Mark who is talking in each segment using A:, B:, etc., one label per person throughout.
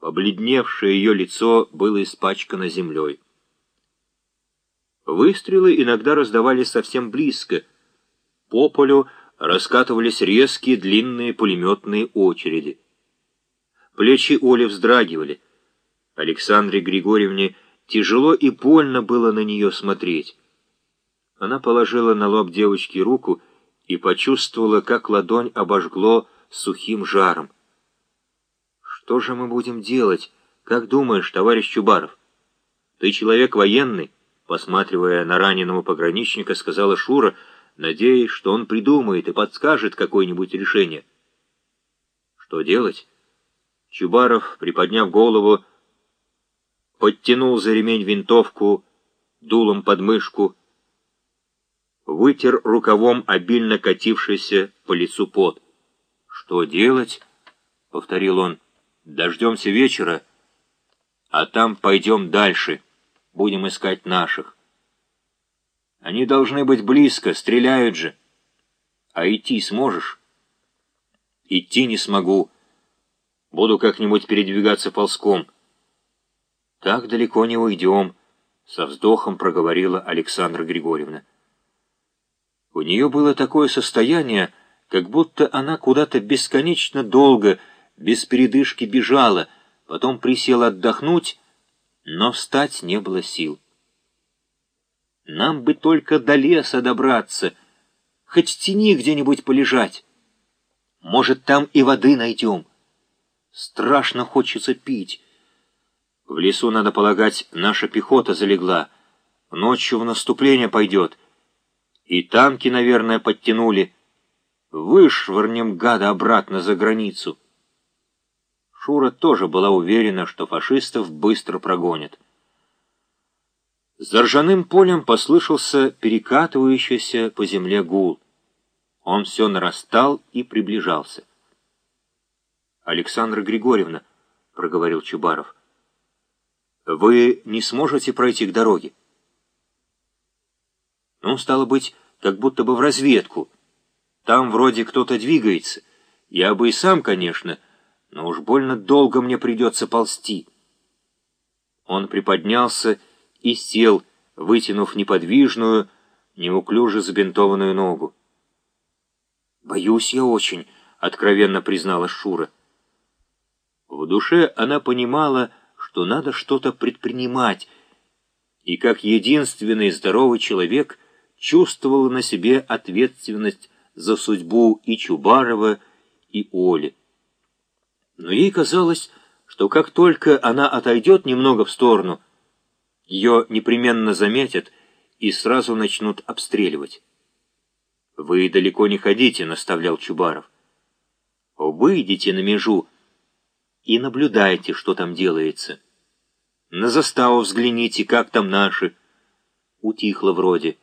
A: Побледневшее ее лицо было испачкано землей. Выстрелы иногда раздавались совсем близко. По полю раскатывались резкие длинные пулеметные очереди. Плечи Оли вздрагивали. Александре Григорьевне тяжело и больно было на нее смотреть. Она положила на лоб девочки руку и почувствовала, как ладонь обожгло сухим жаром. «Что же мы будем делать? Как думаешь, товарищ Чубаров? Ты человек военный?» Посматривая на раненого пограничника, сказала Шура, надеясь, что он придумает и подскажет какое-нибудь решение. Что делать? Чубаров, приподняв голову, подтянул за ремень винтовку, дулом под мышку, вытер рукавом обильно катившийся по лицу пот. «Что делать?» — повторил он. «Дождемся вечера, а там пойдем дальше». Будем искать наших. Они должны быть близко, стреляют же. А идти сможешь? Идти не смогу. Буду как-нибудь передвигаться ползком. Так далеко не уйдем, — со вздохом проговорила Александра Григорьевна. У нее было такое состояние, как будто она куда-то бесконечно долго, без передышки бежала, потом присела отдохнуть но встать не было сил. Нам бы только до леса добраться, хоть в тени где-нибудь полежать. Может, там и воды найдем. Страшно хочется пить. В лесу, надо полагать, наша пехота залегла. Ночью в наступление пойдет. И танки, наверное, подтянули. Вышвырнем гада обратно за границу. Шура тоже была уверена, что фашистов быстро прогонят. За ржаным полем послышался перекатывающийся по земле гул. Он все нарастал и приближался. «Александра Григорьевна», — проговорил Чубаров, — «вы не сможете пройти к дороге?» «Ну, стало быть, как будто бы в разведку. Там вроде кто-то двигается. Я бы и сам, конечно, — но уж больно долго мне придется ползти. Он приподнялся и сел, вытянув неподвижную, неуклюже забинтованную ногу. «Боюсь я очень», — откровенно признала Шура. В душе она понимала, что надо что-то предпринимать, и как единственный здоровый человек чувствовала на себе ответственность за судьбу и Чубарова, и Оли но ей казалось, что как только она отойдет немного в сторону, ее непременно заметят и сразу начнут обстреливать. «Вы далеко не ходите», — наставлял Чубаров. «Выйдите на межу и наблюдайте, что там делается. На заставу взгляните, как там наши». Утихло вроде.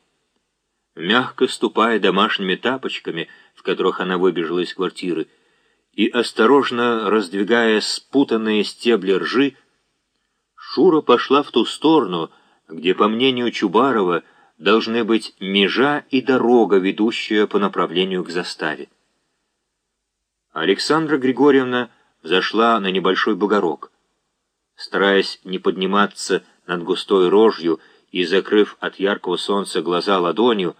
A: Мягко ступая домашними тапочками, в которых она выбежала из квартиры, и, осторожно раздвигая спутанные стебли ржи, Шура пошла в ту сторону, где, по мнению Чубарова, должны быть межа и дорога, ведущая по направлению к заставе. Александра Григорьевна взошла на небольшой бугорок. Стараясь не подниматься над густой рожью и, закрыв от яркого солнца глаза ладонью,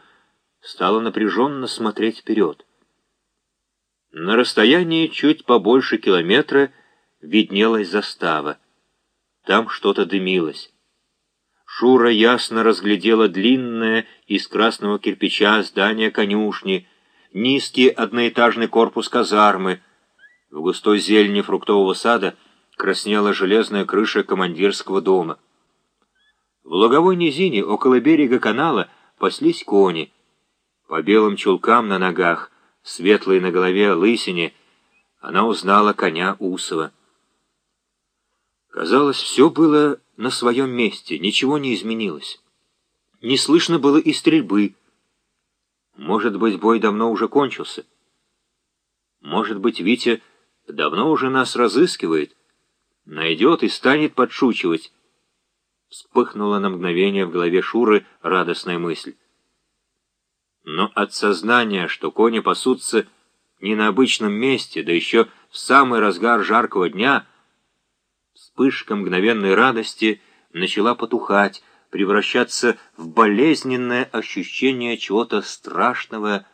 A: стала напряженно смотреть вперед. На расстоянии чуть побольше километра виднелась застава. Там что-то дымилось. Шура ясно разглядела длинное из красного кирпича здание конюшни, низкий одноэтажный корпус казармы. В густой зелени фруктового сада краснела железная крыша командирского дома. В луговой низине около берега канала паслись кони. По белым чулкам на ногах — светлой на голове лысине, она узнала коня Усова. Казалось, все было на своем месте, ничего не изменилось. Не слышно было и стрельбы. Может быть, бой давно уже кончился. Может быть, Витя давно уже нас разыскивает, найдет и станет подшучивать. Вспыхнула на мгновение в голове Шуры радостная мысль но от сознания, что кони пасутся не на обычном месте, да еще в самый разгар жаркого дня, вспышка мгновенной радости начала потухать, превращаться в болезненное ощущение чего-то страшного,